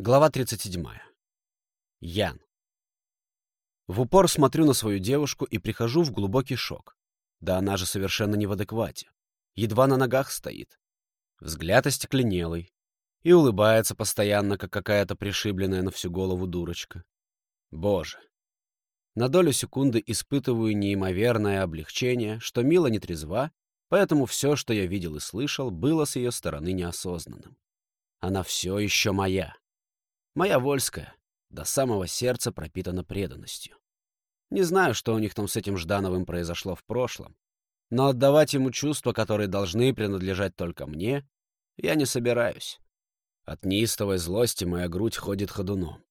Глава 37. Ян. В упор смотрю на свою девушку и прихожу в глубокий шок. Да она же совершенно не в адеквате. Едва на ногах стоит. Взгляд остекленелый. И улыбается постоянно, как какая-то пришибленная на всю голову дурочка. Боже. На долю секунды испытываю неимоверное облегчение, что Мила не трезва, поэтому все, что я видел и слышал, было с ее стороны неосознанным. Она все еще моя. Моя Вольская до самого сердца пропитана преданностью. Не знаю, что у них там с этим Ждановым произошло в прошлом, но отдавать ему чувства, которые должны принадлежать только мне, я не собираюсь. От неистовой злости моя грудь ходит ходуном.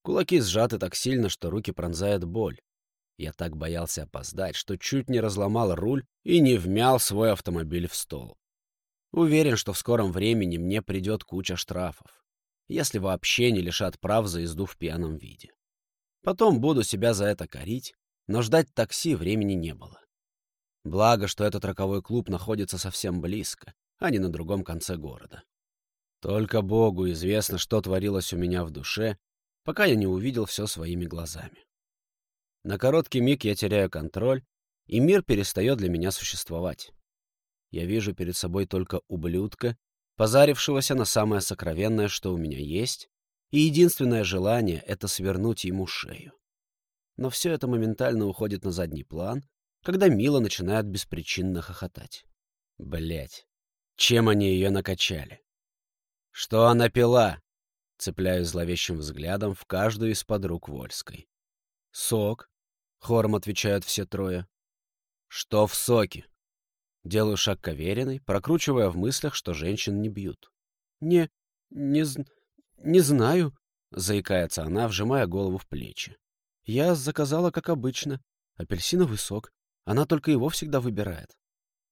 Кулаки сжаты так сильно, что руки пронзает боль. Я так боялся опоздать, что чуть не разломал руль и не вмял свой автомобиль в стол. Уверен, что в скором времени мне придет куча штрафов если вообще не лишат прав за езду в пьяном виде. Потом буду себя за это корить, но ждать такси времени не было. Благо, что этот роковой клуб находится совсем близко, а не на другом конце города. Только Богу известно, что творилось у меня в душе, пока я не увидел все своими глазами. На короткий миг я теряю контроль, и мир перестает для меня существовать. Я вижу перед собой только ублюдка, позарившегося на самое сокровенное, что у меня есть, и единственное желание — это свернуть ему шею. Но все это моментально уходит на задний план, когда Мила начинает беспричинно хохотать. Блять, чем они ее накачали? Что она пила? Цепляюсь зловещим взглядом в каждую из подруг Вольской. Сок, хором отвечают все трое. Что в соке? Делаю шаг к Авериной, прокручивая в мыслях, что женщин не бьют. «Не... не... не знаю», — заикается она, вжимая голову в плечи. «Я заказала, как обычно. Апельсиновый сок. Она только его всегда выбирает».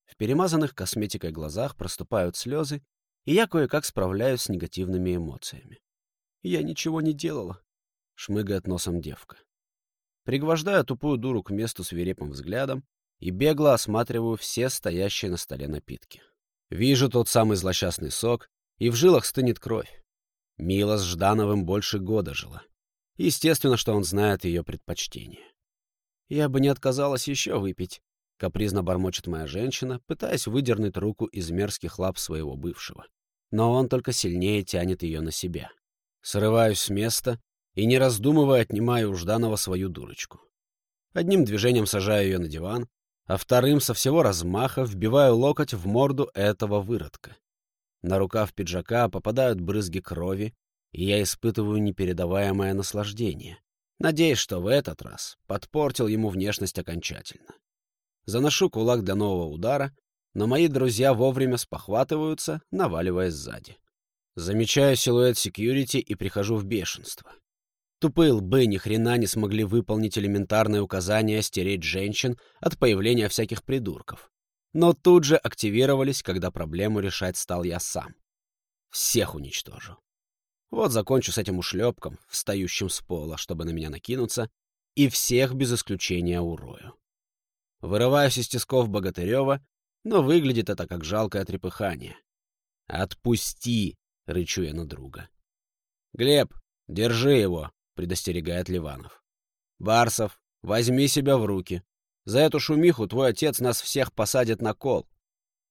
В перемазанных косметикой глазах проступают слезы, и я кое-как справляюсь с негативными эмоциями. «Я ничего не делала», — шмыгает носом девка. Пригвождая тупую дуру к месту свирепым взглядом, и бегло осматриваю все стоящие на столе напитки. Вижу тот самый злосчастный сок, и в жилах стынет кровь. Мила с Ждановым больше года жила. Естественно, что он знает ее предпочтения. «Я бы не отказалась еще выпить», — капризно бормочет моя женщина, пытаясь выдернуть руку из мерзких лап своего бывшего. Но он только сильнее тянет ее на себя. Срываюсь с места и, не раздумывая, отнимаю у Жданова свою дурочку. Одним движением сажаю ее на диван, а вторым со всего размаха вбиваю локоть в морду этого выродка. На рукав пиджака попадают брызги крови, и я испытываю непередаваемое наслаждение, надеясь, что в этот раз подпортил ему внешность окончательно. Заношу кулак для нового удара, но мои друзья вовремя спохватываются, наваливаясь сзади. Замечаю силуэт секьюрити и прихожу в бешенство. Тупые лбы ни хрена не смогли выполнить элементарное указание стереть женщин от появления всяких придурков. Но тут же активировались, когда проблему решать стал я сам. Всех уничтожу. Вот закончу с этим ушлепком, встающим с пола, чтобы на меня накинуться, и всех без исключения урою. Вырываюсь из тисков Богатырева, но выглядит это как жалкое трепыхание. «Отпусти!» — рычу я на друга. «Глеб, держи его!» Предостерегает Ливанов. «Барсов, возьми себя в руки. За эту шумиху твой отец нас всех посадит на кол».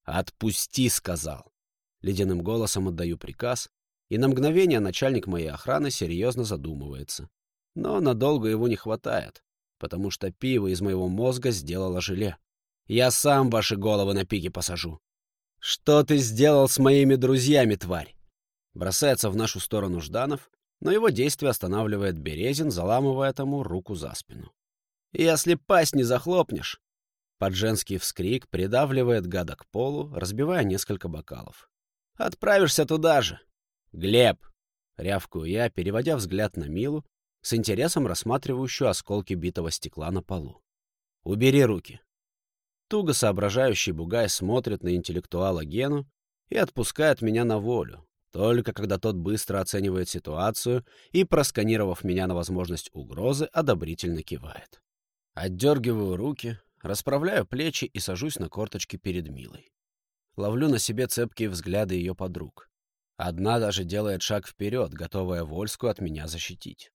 «Отпусти», — сказал. Ледяным голосом отдаю приказ, и на мгновение начальник моей охраны серьезно задумывается. Но надолго его не хватает, потому что пиво из моего мозга сделало желе. Я сам ваши головы на пике посажу. «Что ты сделал с моими друзьями, тварь?» Бросается в нашу сторону Жданов, но его действие останавливает Березин, заламывая тому руку за спину. «Если пасть не захлопнешь!» Под женский вскрик придавливает гада к полу, разбивая несколько бокалов. «Отправишься туда же!» «Глеб!» — рявкую я, переводя взгляд на Милу, с интересом рассматривающую осколки битого стекла на полу. «Убери руки!» Туго соображающий бугай смотрит на интеллектуала Гену и отпускает меня на волю, только когда тот быстро оценивает ситуацию и, просканировав меня на возможность угрозы, одобрительно кивает. Отдергиваю руки, расправляю плечи и сажусь на корточки перед Милой. Ловлю на себе цепкие взгляды ее подруг. Одна даже делает шаг вперед, готовая Вольскую от меня защитить.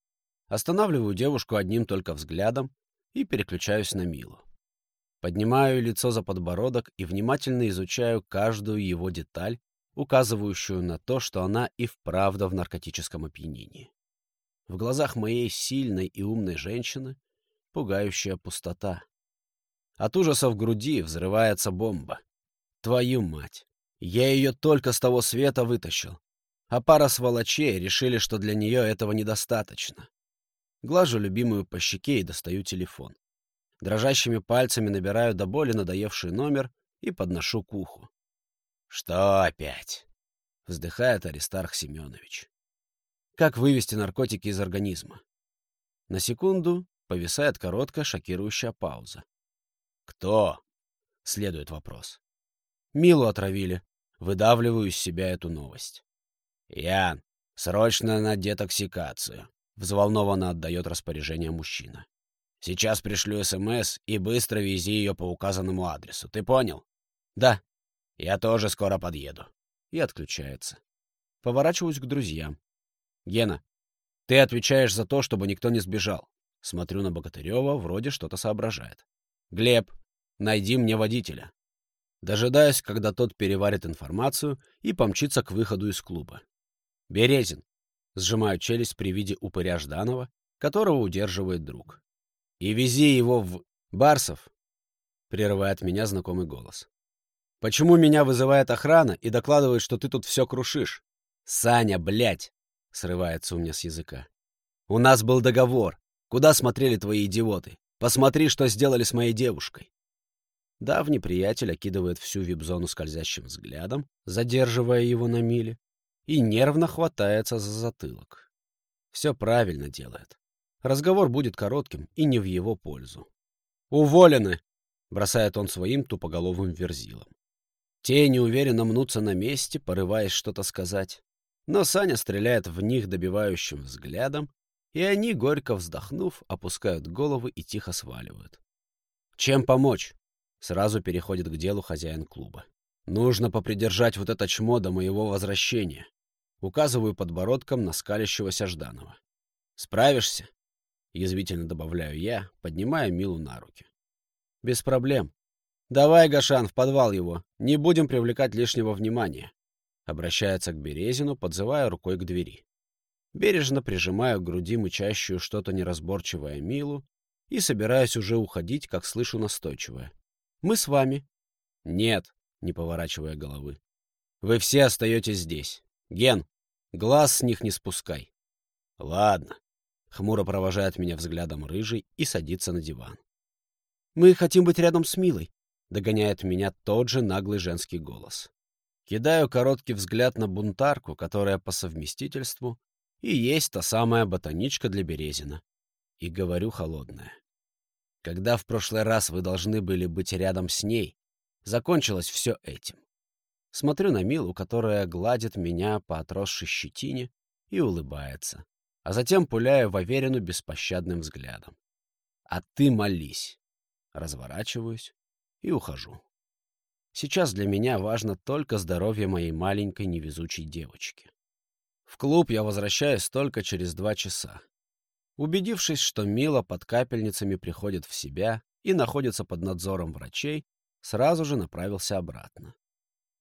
Останавливаю девушку одним только взглядом и переключаюсь на Милу. Поднимаю лицо за подбородок и внимательно изучаю каждую его деталь, указывающую на то, что она и вправду в наркотическом опьянении. В глазах моей сильной и умной женщины пугающая пустота. От ужаса в груди взрывается бомба. Твою мать! Я ее только с того света вытащил. А пара сволочей решили, что для нее этого недостаточно. Глажу любимую по щеке и достаю телефон. Дрожащими пальцами набираю до боли надоевший номер и подношу к уху. «Что опять?» — вздыхает Аристарх Семенович. «Как вывести наркотики из организма?» На секунду повисает короткая шокирующая пауза. «Кто?» — следует вопрос. «Милу отравили. Выдавливаю из себя эту новость. «Ян, срочно на детоксикацию», — взволнованно отдает распоряжение мужчина. «Сейчас пришлю СМС и быстро вези ее по указанному адресу. Ты понял?» «Да». «Я тоже скоро подъеду». И отключается. Поворачиваюсь к друзьям. «Гена, ты отвечаешь за то, чтобы никто не сбежал». Смотрю на Богатырева, вроде что-то соображает. «Глеб, найди мне водителя». Дожидаюсь, когда тот переварит информацию и помчится к выходу из клуба. «Березин!» — сжимаю челюсть при виде упыря Жданова, которого удерживает друг. «И вези его в... Барсов!» — прерывает меня знакомый голос. «Почему меня вызывает охрана и докладывает, что ты тут все крушишь?» «Саня, блядь!» — срывается у меня с языка. «У нас был договор. Куда смотрели твои идиоты? Посмотри, что сделали с моей девушкой!» Давний приятель окидывает всю вип-зону скользящим взглядом, задерживая его на миле, и нервно хватается за затылок. Все правильно делает. Разговор будет коротким и не в его пользу. «Уволены!» — бросает он своим тупоголовым верзилом. Те неуверенно мнутся на месте, порываясь что-то сказать. Но Саня стреляет в них добивающим взглядом, и они, горько вздохнув, опускают головы и тихо сваливают. «Чем помочь?» — сразу переходит к делу хозяин клуба. «Нужно попридержать вот это чмо до моего возвращения. Указываю подбородком на скалящегося Жданова. «Справишься?» — язвительно добавляю я, поднимая Милу на руки. «Без проблем. Давай, Гашан, в подвал его. Не будем привлекать лишнего внимания». Обращается к Березину, подзывая рукой к двери. Бережно прижимаю к груди мычащую что-то неразборчивое Милу и собираюсь уже уходить, как слышу настойчивое. «Мы с вами». «Нет», — не поворачивая головы. «Вы все остаетесь здесь. Ген, глаз с них не спускай. Ладно. Хмуро провожает меня взглядом рыжий и садится на диван. Мы хотим быть рядом с Милой, догоняет меня тот же наглый женский голос. Кидаю короткий взгляд на бунтарку, которая по совместительству и есть та самая ботаничка для Березина. И говорю холодное. Когда в прошлый раз вы должны были быть рядом с ней, закончилось все этим. Смотрю на Милу, которая гладит меня по отросшей щетине и улыбается, а затем пуляю в Аверину беспощадным взглядом. «А ты молись!» Разворачиваюсь и ухожу. Сейчас для меня важно только здоровье моей маленькой невезучей девочки. В клуб я возвращаюсь только через два часа. Убедившись, что Мила под капельницами приходит в себя и находится под надзором врачей, сразу же направился обратно.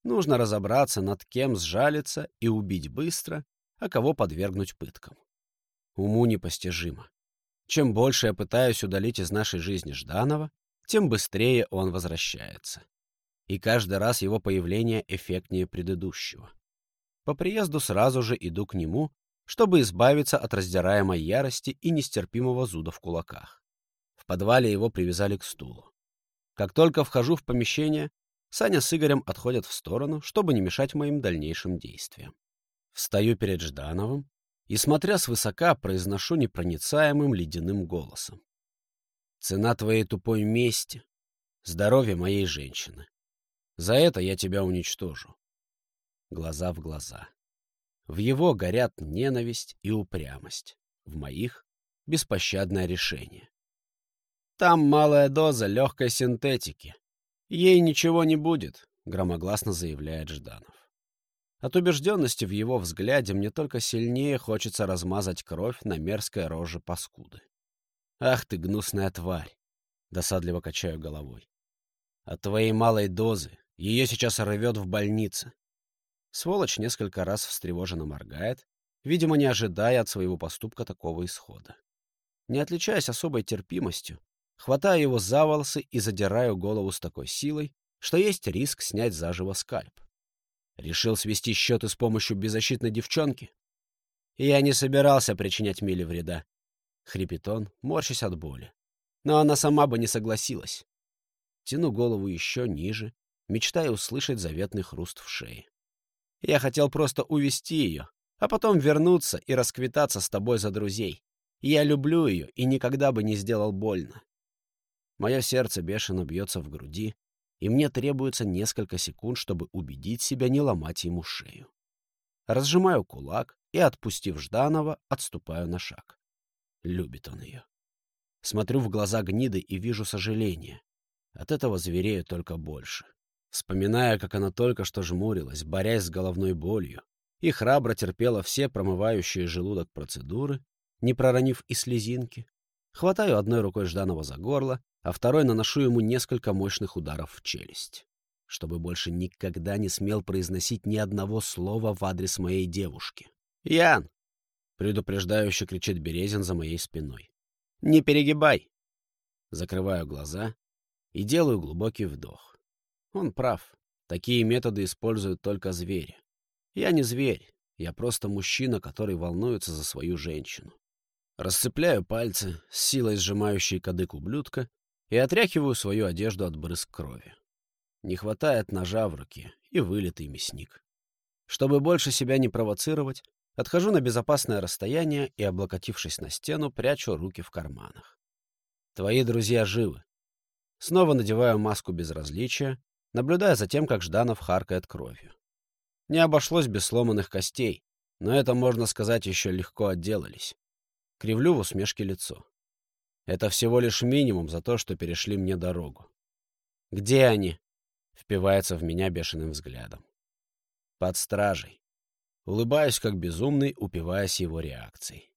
Нужно разобраться, над кем сжалиться и убить быстро, а кого подвергнуть пыткам. Уму непостижимо. Чем больше я пытаюсь удалить из нашей жизни Жданова, тем быстрее он возвращается. И каждый раз его появление эффектнее предыдущего. По приезду сразу же иду к нему, чтобы избавиться от раздираемой ярости и нестерпимого зуда в кулаках. В подвале его привязали к стулу. Как только вхожу в помещение, Саня с Игорем отходят в сторону, чтобы не мешать моим дальнейшим действиям. Встаю перед Ждановым и, смотря свысока, произношу непроницаемым ледяным голосом. «Цена твоей тупой мести — здоровье моей женщины. За это я тебя уничтожу». Глаза в глаза. В его горят ненависть и упрямость. В моих — беспощадное решение. Там малая доза легкой синтетики, «Ей ничего не будет», — громогласно заявляет Жданов. От убежденности в его взгляде мне только сильнее хочется размазать кровь на мерзкой роже паскуды. «Ах ты, гнусная тварь!» — досадливо качаю головой. «От твоей малой дозы ее сейчас рвет в больнице». Сволочь несколько раз встревоженно моргает, видимо, не ожидая от своего поступка такого исхода. Не отличаясь особой терпимостью, хватаю его за волосы и задираю голову с такой силой, что есть риск снять заживо скальп. Решил свести счеты с помощью беззащитной девчонки? Я не собирался причинять Миле вреда. Хрипит он, морщась от боли. Но она сама бы не согласилась. Тяну голову еще ниже, мечтая услышать заветный хруст в шее. Я хотел просто увести ее, а потом вернуться и расквитаться с тобой за друзей. Я люблю ее и никогда бы не сделал больно. Мое сердце бешено бьется в груди, и мне требуется несколько секунд, чтобы убедить себя не ломать ему шею. Разжимаю кулак и, отпустив Жданова, отступаю на шаг. Любит он ее. Смотрю в глаза гниды и вижу сожаление. От этого зверею только больше. Вспоминая, как она только что жмурилась, борясь с головной болью, и храбро терпела все промывающие желудок процедуры, не проронив и слезинки, хватаю одной рукой Жданова за горло а второй наношу ему несколько мощных ударов в челюсть, чтобы больше никогда не смел произносить ни одного слова в адрес моей девушки. «Ян!» — предупреждающе кричит Березин за моей спиной. «Не перегибай!» Закрываю глаза и делаю глубокий вдох. Он прав. Такие методы используют только звери. Я не зверь, я просто мужчина, который волнуется за свою женщину. Расцепляю пальцы, с силой сжимающие кадык ублюдка, и отряхиваю свою одежду от брызг крови. Не хватает ножа в руке и вылитый мясник. Чтобы больше себя не провоцировать, отхожу на безопасное расстояние и, облокотившись на стену, прячу руки в карманах. Твои друзья живы. Снова надеваю маску безразличия, наблюдая за тем, как Жданов харкает кровью. Не обошлось без сломанных костей, но это, можно сказать, еще легко отделались. Кривлю в усмешке лицо. Это всего лишь минимум за то, что перешли мне дорогу. «Где они?» — впивается в меня бешеным взглядом. «Под стражей». Улыбаюсь, как безумный, упиваясь его реакцией.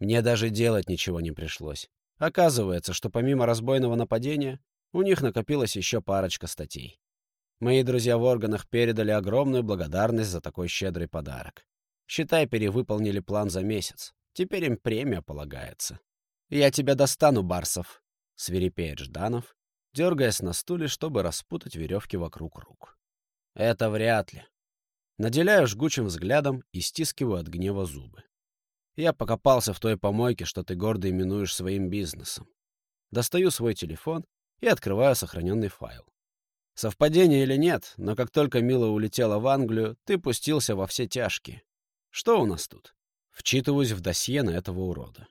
Мне даже делать ничего не пришлось. Оказывается, что помимо разбойного нападения, у них накопилась еще парочка статей. Мои друзья в органах передали огромную благодарность за такой щедрый подарок. Считай, перевыполнили план за месяц. Теперь им премия полагается. «Я тебя достану, Барсов!» — свирепеет Жданов, дергаясь на стуле, чтобы распутать веревки вокруг рук. «Это вряд ли». Наделяю жгучим взглядом и стискиваю от гнева зубы. Я покопался в той помойке, что ты гордо именуешь своим бизнесом. Достаю свой телефон и открываю сохраненный файл. Совпадение или нет, но как только Мила улетела в Англию, ты пустился во все тяжкие. Что у нас тут? Вчитываюсь в досье на этого урода.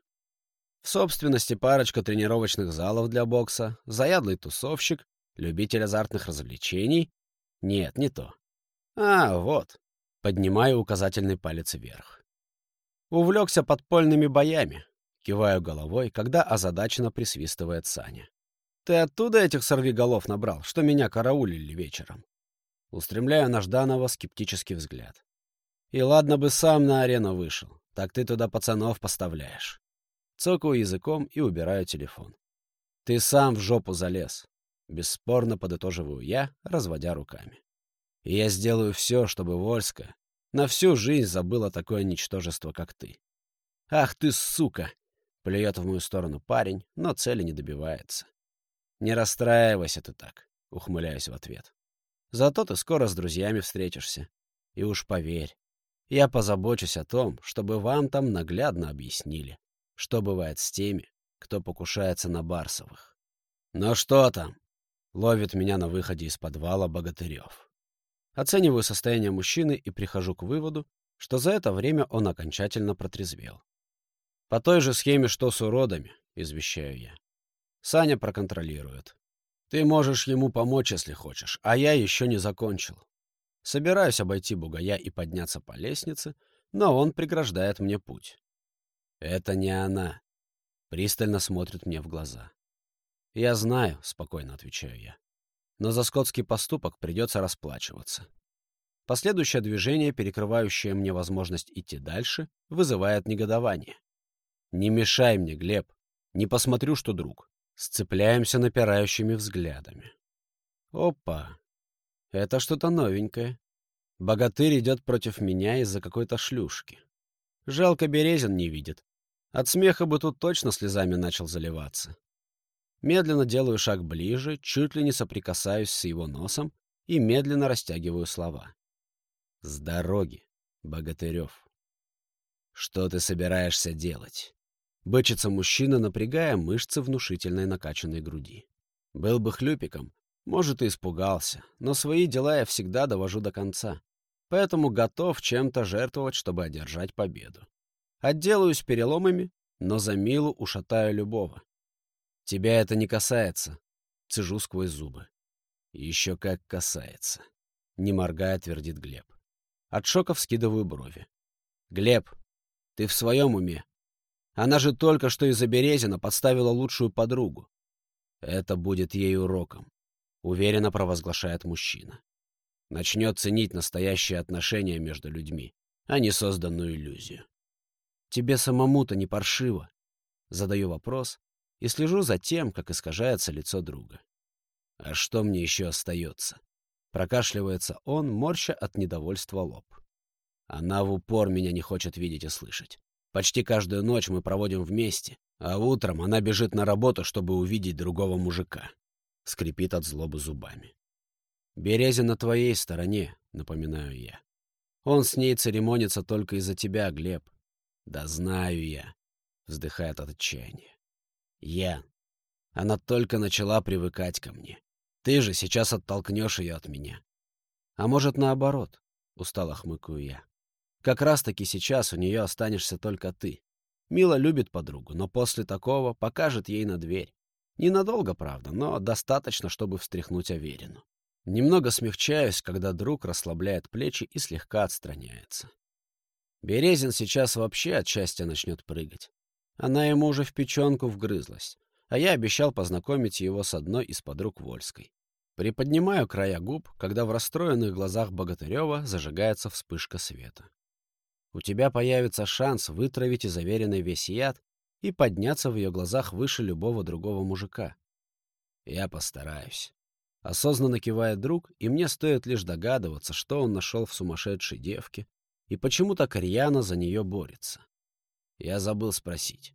В собственности парочка тренировочных залов для бокса, заядлый тусовщик, любитель азартных развлечений. Нет, не то. А, вот. Поднимаю указательный палец вверх. Увлекся подпольными боями. Киваю головой, когда озадаченно присвистывает Саня. Ты оттуда этих сорвиголов набрал, что меня караулили вечером? Устремляю на Жданова скептический взгляд. И ладно бы сам на арену вышел, так ты туда пацанов поставляешь. Цокаю языком и убираю телефон. «Ты сам в жопу залез», — бесспорно подытоживаю я, разводя руками. «И я сделаю все, чтобы Вольска на всю жизнь забыла такое ничтожество, как ты». «Ах ты, сука!» — плюет в мою сторону парень, но цели не добивается. «Не расстраивайся ты так», — ухмыляюсь в ответ. «Зато ты скоро с друзьями встретишься. И уж поверь, я позабочусь о том, чтобы вам там наглядно объяснили, что бывает с теми, кто покушается на Барсовых. «Ну что там?» — ловит меня на выходе из подвала Богатырев. Оцениваю состояние мужчины и прихожу к выводу, что за это время он окончательно протрезвел. «По той же схеме, что с уродами», — извещаю я. Саня проконтролирует. «Ты можешь ему помочь, если хочешь, а я еще не закончил. Собираюсь обойти бугая и подняться по лестнице, но он преграждает мне путь. «Это не она». Пристально смотрит мне в глаза. «Я знаю», — спокойно отвечаю я. «Но за скотский поступок придется расплачиваться». Последующее движение, перекрывающее мне возможность идти дальше, вызывает негодование. «Не мешай мне, Глеб. Не посмотрю, что друг». Сцепляемся напирающими взглядами. Опа! Это что-то новенькое. Богатырь идет против меня из-за какой-то шлюшки. Жалко, Березин не видит. От смеха бы тут точно слезами начал заливаться. Медленно делаю шаг ближе, чуть ли не соприкасаюсь с его носом и медленно растягиваю слова. «С дороги, Богатырев». «Что ты собираешься делать?» Бычится мужчина, напрягая мышцы внушительной накачанной груди. Был бы хлюпиком, может, и испугался, но свои дела я всегда довожу до конца. Поэтому готов чем-то жертвовать, чтобы одержать победу. Отделаюсь переломами, но за Милу ушатаю любого. Тебя это не касается. Цежу сквозь зубы. Еще как касается. Не моргая, твердит Глеб. От шока вскидываю брови. Глеб, ты в своем уме? Она же только что из-за Березина подставила лучшую подругу. Это будет ей уроком, — уверенно провозглашает мужчина. Начнет ценить настоящие отношения между людьми, а не созданную иллюзию. Тебе самому-то не паршиво. Задаю вопрос и слежу за тем, как искажается лицо друга. А что мне еще остается? Прокашливается он, морща от недовольства лоб. Она в упор меня не хочет видеть и слышать. Почти каждую ночь мы проводим вместе, а утром она бежит на работу, чтобы увидеть другого мужика. Скрипит от злобы зубами. «Березин на твоей стороне», — напоминаю я. «Он с ней церемонится только из-за тебя, Глеб». «Да знаю я», — вздыхает от отчаяния. «Я. Она только начала привыкать ко мне. Ты же сейчас оттолкнешь ее от меня». «А может, наоборот?» — устало хмыкаю я. Как раз-таки сейчас у нее останешься только ты. Мила любит подругу, но после такого покажет ей на дверь. Ненадолго, правда, но достаточно, чтобы встряхнуть Аверину. Немного смягчаюсь, когда друг расслабляет плечи и слегка отстраняется. Березин сейчас вообще от счастья начнет прыгать. Она ему уже в печенку вгрызлась, а я обещал познакомить его с одной из подруг Вольской. Приподнимаю края губ, когда в расстроенных глазах Богатырева зажигается вспышка света у тебя появится шанс вытравить из заверенной весь яд и подняться в ее глазах выше любого другого мужика. Я постараюсь. Осознанно кивает друг, и мне стоит лишь догадываться, что он нашел в сумасшедшей девке и почему так рьяно за нее борется. Я забыл спросить.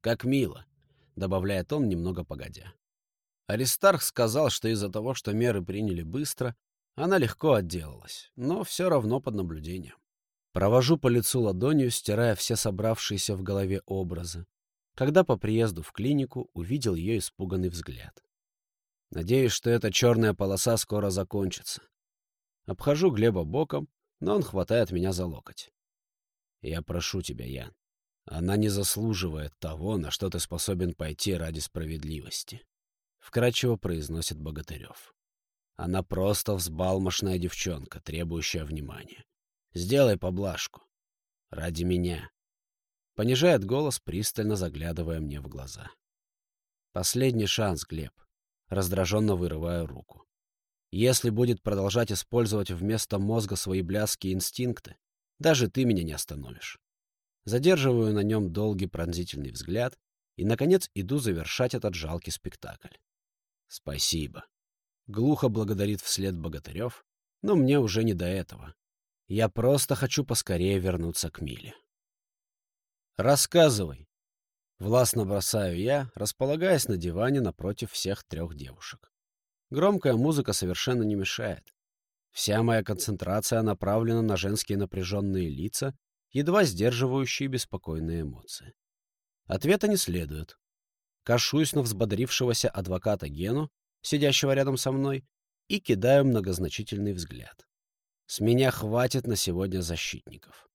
«Как мило», — добавляет он немного погодя. Аристарх сказал, что из-за того, что меры приняли быстро, она легко отделалась, но все равно под наблюдением. Провожу по лицу ладонью, стирая все собравшиеся в голове образы, когда по приезду в клинику увидел ее испуганный взгляд. Надеюсь, что эта черная полоса скоро закончится. Обхожу Глеба боком, но он хватает меня за локоть. Я прошу тебя, Ян. Она не заслуживает того, на что ты способен пойти ради справедливости. Вкрадчиво произносит Богатырев. Она просто взбалмошная девчонка, требующая внимания. Сделай поблажку. Ради меня. Понижает голос, пристально заглядывая мне в глаза. Последний шанс, Глеб. Раздраженно вырываю руку. Если будет продолжать использовать вместо мозга свои бляски инстинкты, даже ты меня не остановишь. Задерживаю на нем долгий пронзительный взгляд и, наконец, иду завершать этот жалкий спектакль. Спасибо. Глухо благодарит вслед Богатырев, но мне уже не до этого. Я просто хочу поскорее вернуться к Миле. «Рассказывай!» Властно бросаю я, располагаясь на диване напротив всех трех девушек. Громкая музыка совершенно не мешает. Вся моя концентрация направлена на женские напряженные лица, едва сдерживающие беспокойные эмоции. Ответа не следует. Кашусь на взбодрившегося адвоката Гену, сидящего рядом со мной, и кидаю многозначительный взгляд. С меня хватит на сегодня защитников.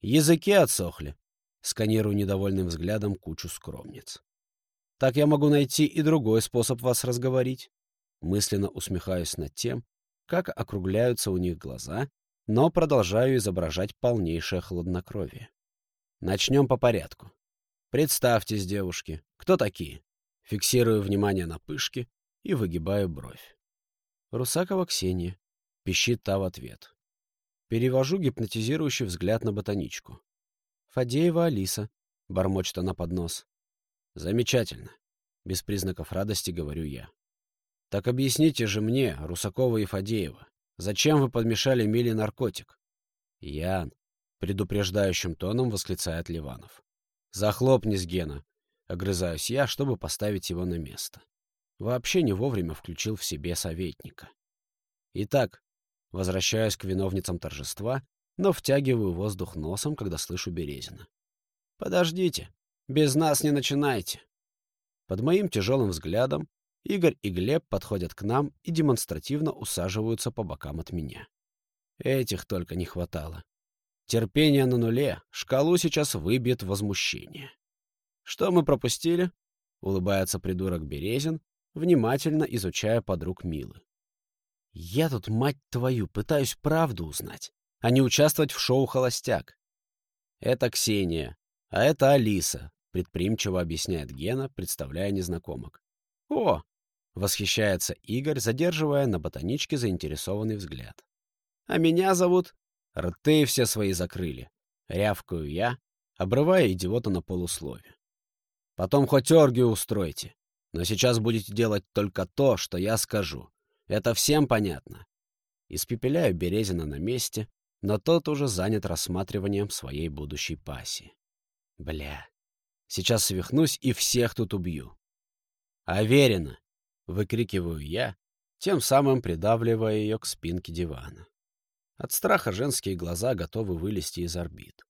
Языки отсохли. Сканирую недовольным взглядом кучу скромниц. Так я могу найти и другой способ вас разговорить. Мысленно усмехаюсь над тем, как округляются у них глаза, но продолжаю изображать полнейшее хладнокровие. Начнем по порядку. Представьтесь, девушки, кто такие? Фиксирую внимание на пышке и выгибаю бровь. Русакова Ксения, Пищит та в ответ. Перевожу гипнотизирующий взгляд на ботаничку. «Фадеева Алиса», — бормочет она под нос. «Замечательно», — без признаков радости говорю я. «Так объясните же мне, Русакова и Фадеева, зачем вы подмешали Миле наркотик?» «Ян», — предупреждающим тоном восклицает Ливанов. «Захлопнись, Гена», — огрызаюсь я, чтобы поставить его на место. Вообще не вовремя включил в себе советника. Итак, возвращаюсь к виновницам торжества, но втягиваю воздух носом, когда слышу Березина. «Подождите, без нас не начинайте». Под моим тяжелым взглядом Игорь и Глеб подходят к нам и демонстративно усаживаются по бокам от меня. Этих только не хватало. Терпение на нуле, шкалу сейчас выбьет возмущение. «Что мы пропустили?» — улыбается придурок Березин, внимательно изучая подруг Милы. «Я тут, мать твою, пытаюсь правду узнать, а не участвовать в шоу «Холостяк». Это Ксения, а это Алиса, предприимчиво объясняет Гена, представляя незнакомок. «О!» — восхищается Игорь, задерживая на ботаничке заинтересованный взгляд. «А меня зовут...» Рты все свои закрыли. Рявкаю я, обрывая идиота на полуслове. Потом хоть оргию устройте. Но сейчас будете делать только то, что я скажу. Это всем понятно. Испепеляю Березина на месте, но тот уже занят рассматриванием своей будущей пассии. Бля, сейчас свихнусь и всех тут убью. «Аверина!» — выкрикиваю я, тем самым придавливая ее к спинке дивана. От страха женские глаза готовы вылезти из орбит.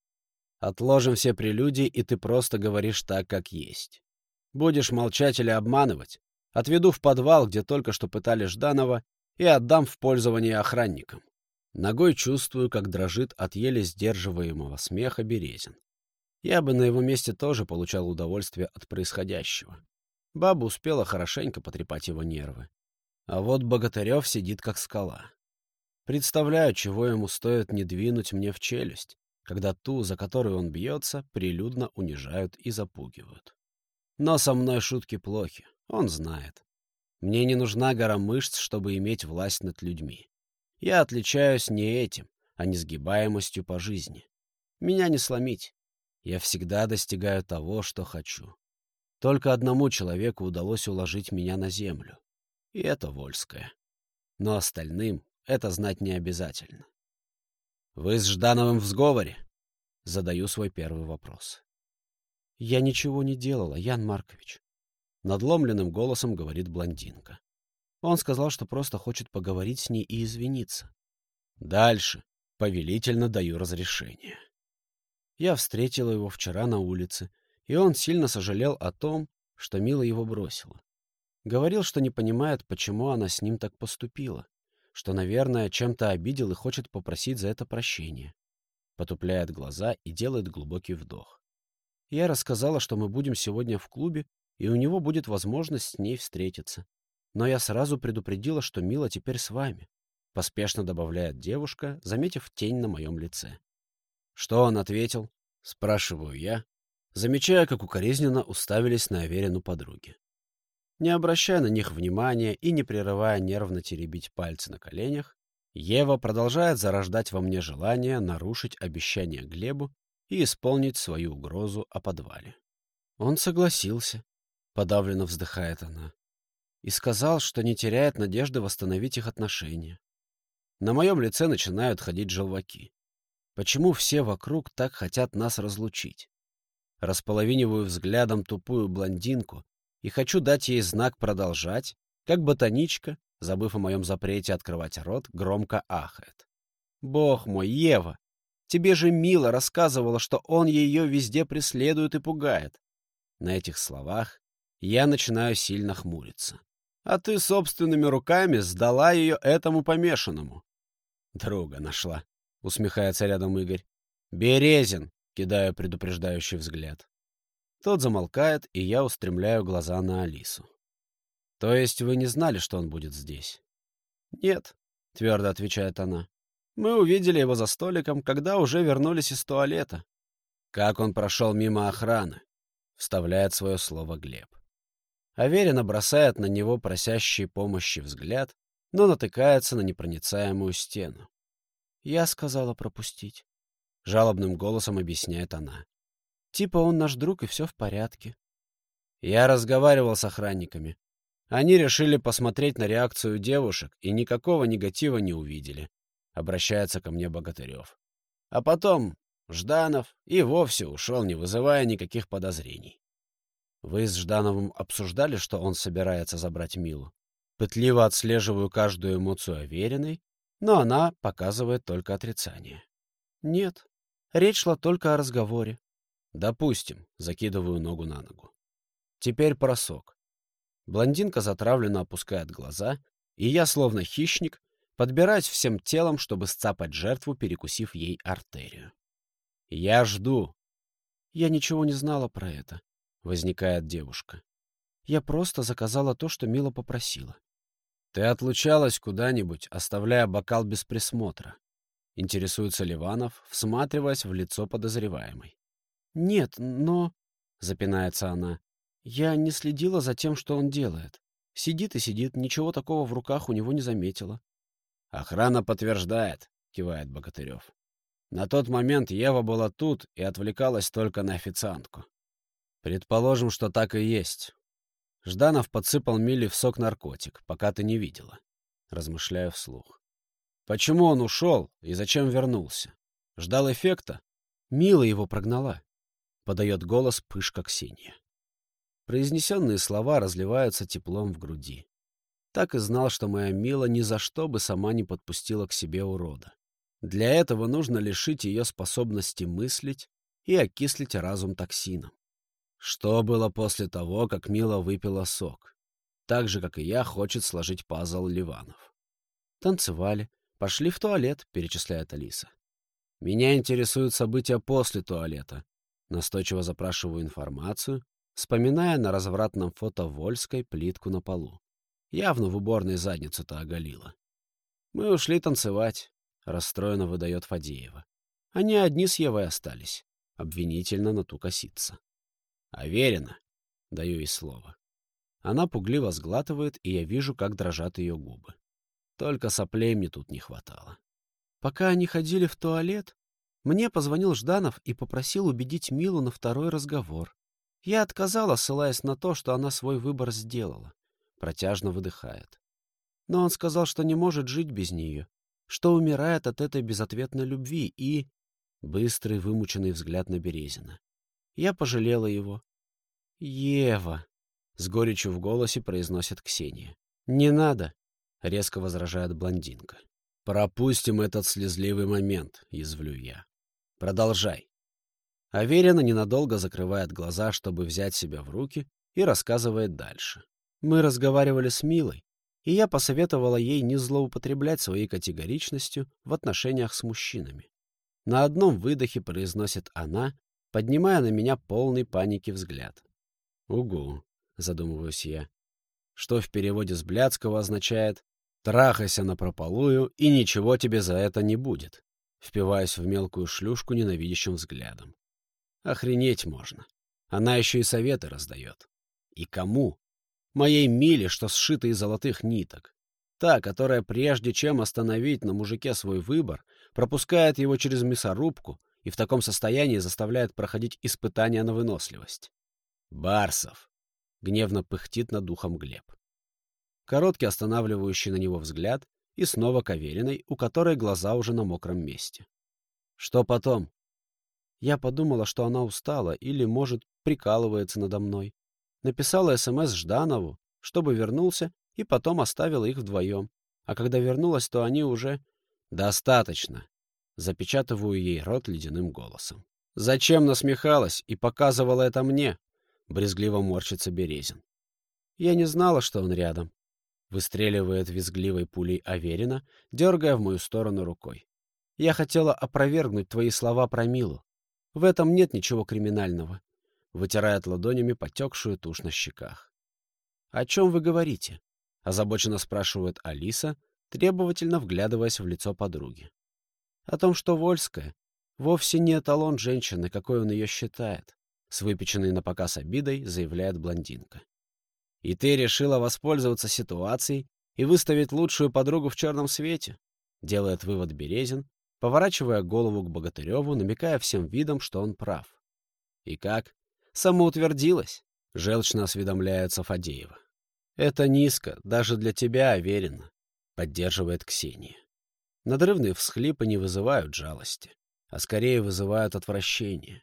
Отложим все прелюдии, и ты просто говоришь так, как есть. Будешь молчать или обманывать, отведу в подвал, где только что пытали Жданова, и отдам в пользование охранникам. Ногой чувствую, как дрожит от еле сдерживаемого смеха Березин. Я бы на его месте тоже получал удовольствие от происходящего. Баба успела хорошенько потрепать его нервы. А вот Богатырев сидит как скала. Представляю, чего ему стоит не двинуть мне в челюсть, когда ту, за которую он бьется, прилюдно унижают и запугивают. Но со мной шутки плохи, он знает. Мне не нужна гора мышц, чтобы иметь власть над людьми. Я отличаюсь не этим, а несгибаемостью по жизни. Меня не сломить. Я всегда достигаю того, что хочу. Только одному человеку удалось уложить меня на землю. И это Вольская. Но остальным это знать не обязательно. «Вы с Ждановым в сговоре?» Задаю свой первый вопрос. «Я ничего не делала, Ян Маркович», — надломленным голосом говорит блондинка. Он сказал, что просто хочет поговорить с ней и извиниться. Дальше повелительно даю разрешение. Я встретила его вчера на улице, и он сильно сожалел о том, что Мила его бросила. Говорил, что не понимает, почему она с ним так поступила, что, наверное, чем-то обидел и хочет попросить за это прощения. Потупляет глаза и делает глубокий вдох. Я рассказала, что мы будем сегодня в клубе, и у него будет возможность с ней встретиться. Но я сразу предупредила, что Мила теперь с вами. Поспешно добавляет девушка, заметив тень на моем лице. Что он ответил? Спрашиваю я, замечая, как укоризненно уставились на Аверину подруги. Не обращая на них внимания и не прерывая нервно теребить пальцы на коленях, Ева продолжает зарождать во мне желание нарушить обещание Глебу и исполнить свою угрозу о подвале. Он согласился, подавленно вздыхает она, и сказал, что не теряет надежды восстановить их отношения. На моем лице начинают ходить желваки. Почему все вокруг так хотят нас разлучить? Располовиниваю взглядом тупую блондинку и хочу дать ей знак продолжать, как ботаничка, забыв о моем запрете открывать рот, громко ахает. «Бог мой, Ева, Тебе же Мила рассказывала, что он ее везде преследует и пугает. На этих словах я начинаю сильно хмуриться. А ты собственными руками сдала ее этому помешанному. Друга нашла, усмехается рядом Игорь. Березин, кидаю предупреждающий взгляд. Тот замолкает, и я устремляю глаза на Алису. То есть вы не знали, что он будет здесь? Нет, твердо отвечает она. Мы увидели его за столиком, когда уже вернулись из туалета. Как он прошел мимо охраны, вставляет свое слово Глеб. Аверина бросает на него просящий помощи взгляд, но натыкается на непроницаемую стену. Я сказала пропустить. Жалобным голосом объясняет она. Типа он наш друг, и все в порядке. Я разговаривал с охранниками. Они решили посмотреть на реакцию девушек и никакого негатива не увидели. Обращается ко мне Богатырев. А потом Жданов и вовсе ушел, не вызывая никаких подозрений. Вы с Ждановым обсуждали, что он собирается забрать Милу? Пытливо отслеживаю каждую эмоцию Авериной, но она показывает только отрицание. Нет, речь шла только о разговоре. Допустим, закидываю ногу на ногу. Теперь про сок. Блондинка затравленно опускает глаза, и я, словно хищник, подбираюсь всем телом, чтобы сцапать жертву, перекусив ей артерию. «Я жду». «Я ничего не знала про это», — возникает девушка. «Я просто заказала то, что Мила попросила». «Ты отлучалась куда-нибудь, оставляя бокал без присмотра?» — интересуется Ливанов, всматриваясь в лицо подозреваемой. «Нет, но...» — запинается она. «Я не следила за тем, что он делает. Сидит и сидит, ничего такого в руках у него не заметила». «Охрана подтверждает», — кивает Богатырев. На тот момент Ева была тут и отвлекалась только на официантку. Предположим, что так и есть. Жданов подсыпал Миле в сок наркотик, пока ты не видела. Размышляю вслух. Почему он ушел и зачем вернулся? Ждал эффекта? Мила его прогнала. Подает голос пышка Ксения. Произнесенные слова разливаются теплом в груди. Так и знал, что моя Мила ни за что бы сама не подпустила к себе урода. Для этого нужно лишить ее способности мыслить и окислить разум токсином. Что было после того, как Мила выпила сок? Так же, как и я, хочет сложить пазл Ливанов. Танцевали, пошли в туалет, перечисляет Алиса. Меня интересуют события после туалета. Настойчиво запрашиваю информацию, вспоминая на развратном фото Вольской плитку на полу. Явно в уборной задницу-то оголила. Мы ушли танцевать. — расстроенно выдает Фадеева. Они одни с Евой остались. Обвинительно на ту косится. «Аверина!» — даю ей слово. Она пугливо сглатывает, и я вижу, как дрожат ее губы. Только соплей мне тут не хватало. Пока они ходили в туалет, мне позвонил Жданов и попросил убедить Милу на второй разговор. Я отказала, ссылаясь на то, что она свой выбор сделала. Протяжно выдыхает. Но он сказал, что не может жить без нее, что умирает от этой безответной любви и... Быстрый вымученный взгляд на Березина. Я пожалела его. «Ева!» — с горечью в голосе произносит Ксения. «Не надо!» — резко возражает блондинка. «Пропустим этот слезливый момент», — язвлю я. «Продолжай». Аверина ненадолго закрывает глаза, чтобы взять себя в руки, и рассказывает дальше. Мы разговаривали с Милой, и я посоветовала ей не злоупотреблять своей категоричностью в отношениях с мужчинами. На одном выдохе произносит она, поднимая на меня полный паники взгляд. «Угу», — задумываюсь я, что в переводе с блядского означает «трахайся напропалую, и ничего тебе за это не будет», впиваясь в мелкую шлюшку ненавидящим взглядом. Охренеть можно. Она еще и советы раздает. И кому? моей Миле, что сшита из золотых ниток. Та, которая прежде чем остановить на мужике свой выбор, пропускает его через мясорубку и в таком состоянии заставляет проходить испытания на выносливость. «Барсов!» — гневно пыхтит над духом Глеб. Короткий останавливающий на него взгляд и снова Кавериной, у которой глаза уже на мокром месте. «Что потом?» Я подумала, что она устала или, может, прикалывается надо мной. Написала СМС Жданову, чтобы вернулся, и потом оставила их вдвоем. А когда вернулась, то они уже... «Достаточно!» Запечатываю ей рот ледяным голосом. «Зачем насмехалась и показывала это мне?» Брезгливо морщится Березин. «Я не знала, что он рядом», — выстреливает визгливой пулей Аверина, дергая в мою сторону рукой. «Я хотела опровергнуть твои слова про Милу. В этом нет ничего криминального вытирает ладонями потекшую тушь на щеках. «О чем вы говорите?» — озабоченно спрашивает Алиса, требовательно вглядываясь в лицо подруги. «О том, что Вольская вовсе не эталон женщины, какой он ее считает», — с выпеченной на показ обидой заявляет блондинка. «И ты решила воспользоваться ситуацией и выставить лучшую подругу в черном свете?» — делает вывод Березин, поворачивая голову к Богатыреву, намекая всем видом, что он прав. «И как? Самоутвердилась?» — желчно осведомляется Фадеева. «Это низко, даже для тебя, Аверина», — поддерживает Ксения. Надрывные всхлипы не вызывают жалости, а скорее вызывают отвращение.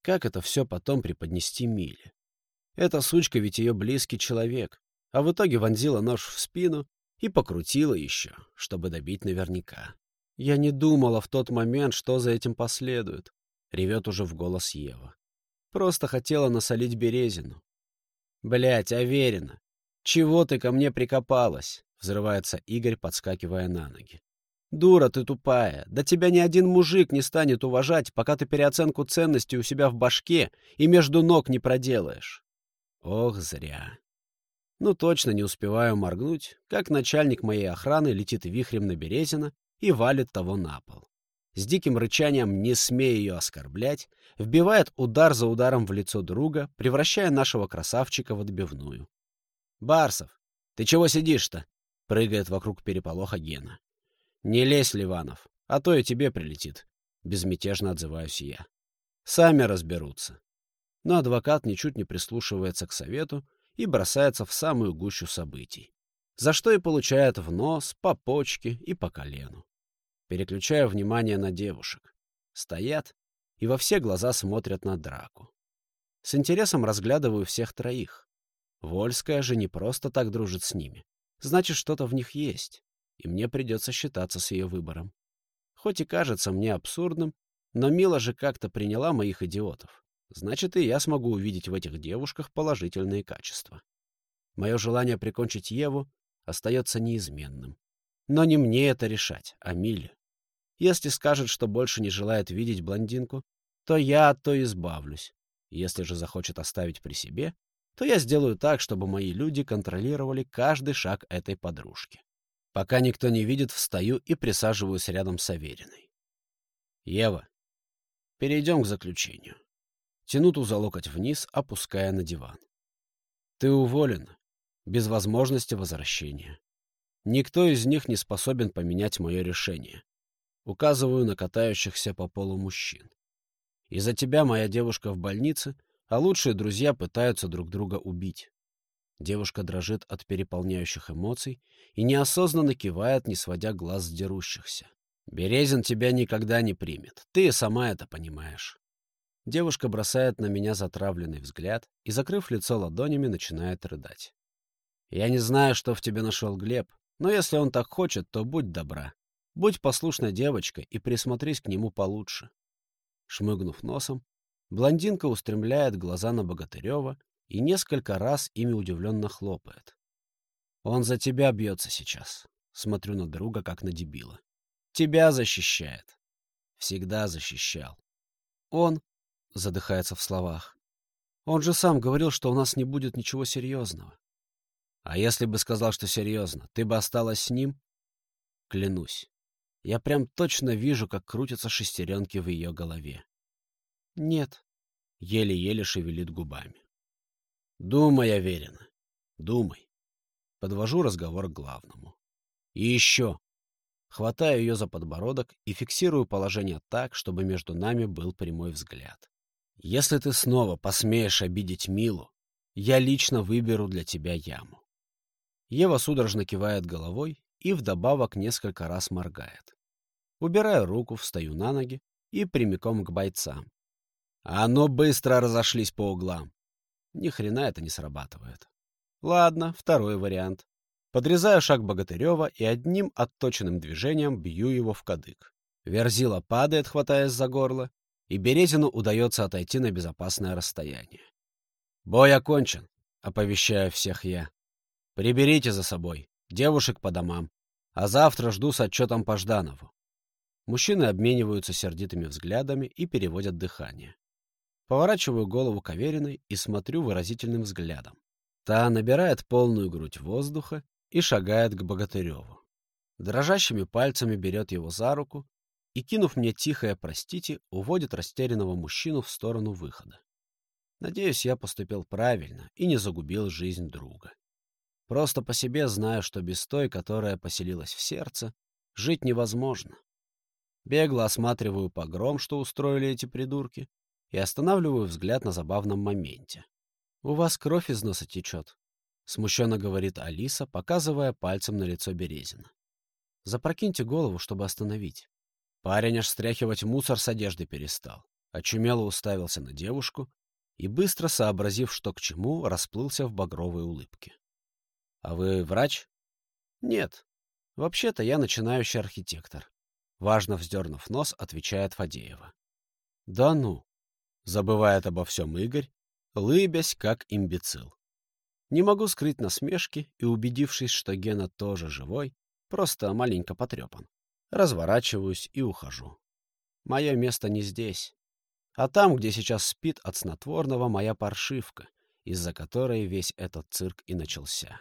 Как это все потом преподнести Миле? Эта сучка ведь ее близкий человек, а в итоге вонзила нож в спину и покрутила еще, чтобы добить наверняка. Я не думала в тот момент, что за этим последует. Ревет уже в голос Ева. Просто хотела насолить Березину. Блять, Аверина, чего ты ко мне прикопалась? Взрывается Игорь, подскакивая на ноги. Дура ты тупая. Да тебя ни один мужик не станет уважать, пока ты переоценку ценностей у себя в башке и между ног не проделаешь. Ох, зря. Ну, точно не успеваю моргнуть, как начальник моей охраны летит вихрем на Березина и валит того на пол. С диким рычанием, не смея ее оскорблять, вбивает удар за ударом в лицо друга, превращая нашего красавчика в отбивную. «Барсов, ты чего сидишь-то?» — прыгает вокруг переполоха Гена. «Не лезь, Ливанов, а то и тебе прилетит», — безмятежно отзываюсь я. «Сами разберутся». Но адвокат ничуть не прислушивается к совету и бросается в самую гущу событий, за что и получает в нос, по почке и по колену. Переключаю внимание на девушек. Стоят и во все глаза смотрят на драку. С интересом разглядываю всех троих. Вольская же не просто так дружит с ними. Значит, что-то в них есть, и мне придется считаться с ее выбором. Хоть и кажется мне абсурдным, но Мила же как-то приняла моих идиотов. Значит, и я смогу увидеть в этих девушках положительные качества. Мое желание прикончить Еву остается неизменным. Но не мне это решать, а Миле. Если скажет, что больше не желает видеть блондинку, то я от той избавлюсь. Если же захочет оставить при себе, то я сделаю так, чтобы мои люди контролировали каждый шаг этой подружки. Пока никто не видит, встаю и присаживаюсь рядом с Авериной. Ева, перейдем к заключению. Тяну ту за локоть вниз, опуская на диван. Ты уволен, без возможности возвращения. Никто из них не способен поменять мое решение. Указываю на катающихся по полу мужчин. Из-за тебя моя девушка в больнице, а лучшие друзья пытаются друг друга убить. Девушка дрожит от переполняющих эмоций и неосознанно кивает, не сводя глаз с дерущихся. Березин тебя никогда не примет. Ты сама это понимаешь. Девушка бросает на меня затравленный взгляд и, закрыв лицо ладонями, начинает рыдать. «Я не знаю, что в тебе нашел Глеб, но если он так хочет, то будь добра. Будь послушной девочкой и присмотрись к нему получше». Шмыгнув носом, блондинка устремляет глаза на Богатырева и несколько раз ими удивленно хлопает. «Он за тебя бьется сейчас», — смотрю на друга, как на дебила. «Тебя защищает. Всегда защищал. Он задыхается в словах. Он же сам говорил, что у нас не будет ничего серьезного. А если бы сказал, что серьезно, ты бы осталась с ним? Клянусь. Я прям точно вижу, как крутятся шестеренки в ее голове. Нет. Еле-еле шевелит губами. Думай, Аверина. Думай. Подвожу разговор к главному. И еще. Хватаю ее за подбородок и фиксирую положение так, чтобы между нами был прямой взгляд. Если ты снова посмеешь обидеть Милу, я лично выберу для тебя яму. Ева судорожно кивает головой и вдобавок несколько раз моргает. Убираю руку, встаю на ноги и прямиком к бойцам. А ну быстро разошлись по углам. Ни хрена это не срабатывает. Ладно, второй вариант. Подрезаю шаг Богатырева и одним отточенным движением бью его в кадык. Верзила падает, хватаясь за горло, и Березину удается отойти на безопасное расстояние. «Бой окончен», — оповещаю всех я. «Приберите за собой, девушек по домам, а завтра жду с отчетом по Жданову». Мужчины обмениваются сердитыми взглядами и переводят дыхание. Поворачиваю голову к Авериной и смотрю выразительным взглядом. Та набирает полную грудь воздуха и шагает к Богатыреву. Дрожащими пальцами берет его за руку и, кинув мне тихое «простите», уводит растерянного мужчину в сторону выхода. Надеюсь, я поступил правильно и не загубил жизнь друга. Просто по себе знаю, что без той, которая поселилась в сердце, жить невозможно. Бегло осматриваю погром, что устроили эти придурки, и останавливаю взгляд на забавном моменте. «У вас кровь из носа течет», — смущенно говорит Алиса, показывая пальцем на лицо Березина. «Запрокиньте голову, чтобы остановить». Парень аж стряхивать мусор с одежды перестал, очумело уставился на девушку и, быстро сообразив, что к чему, расплылся в багровой улыбке. «А вы врач?» «Нет. Вообще-то я начинающий архитектор», — важно вздернув нос, отвечает Фадеева. «Да ну!» — забывает обо всем Игорь, лыбясь как имбецил. Не могу скрыть насмешки и, убедившись, что Гена тоже живой, просто маленько потрепан, разворачиваюсь и ухожу. Мое место не здесь, а там, где сейчас спит от снотворного моя паршивка, из-за которой весь этот цирк и начался.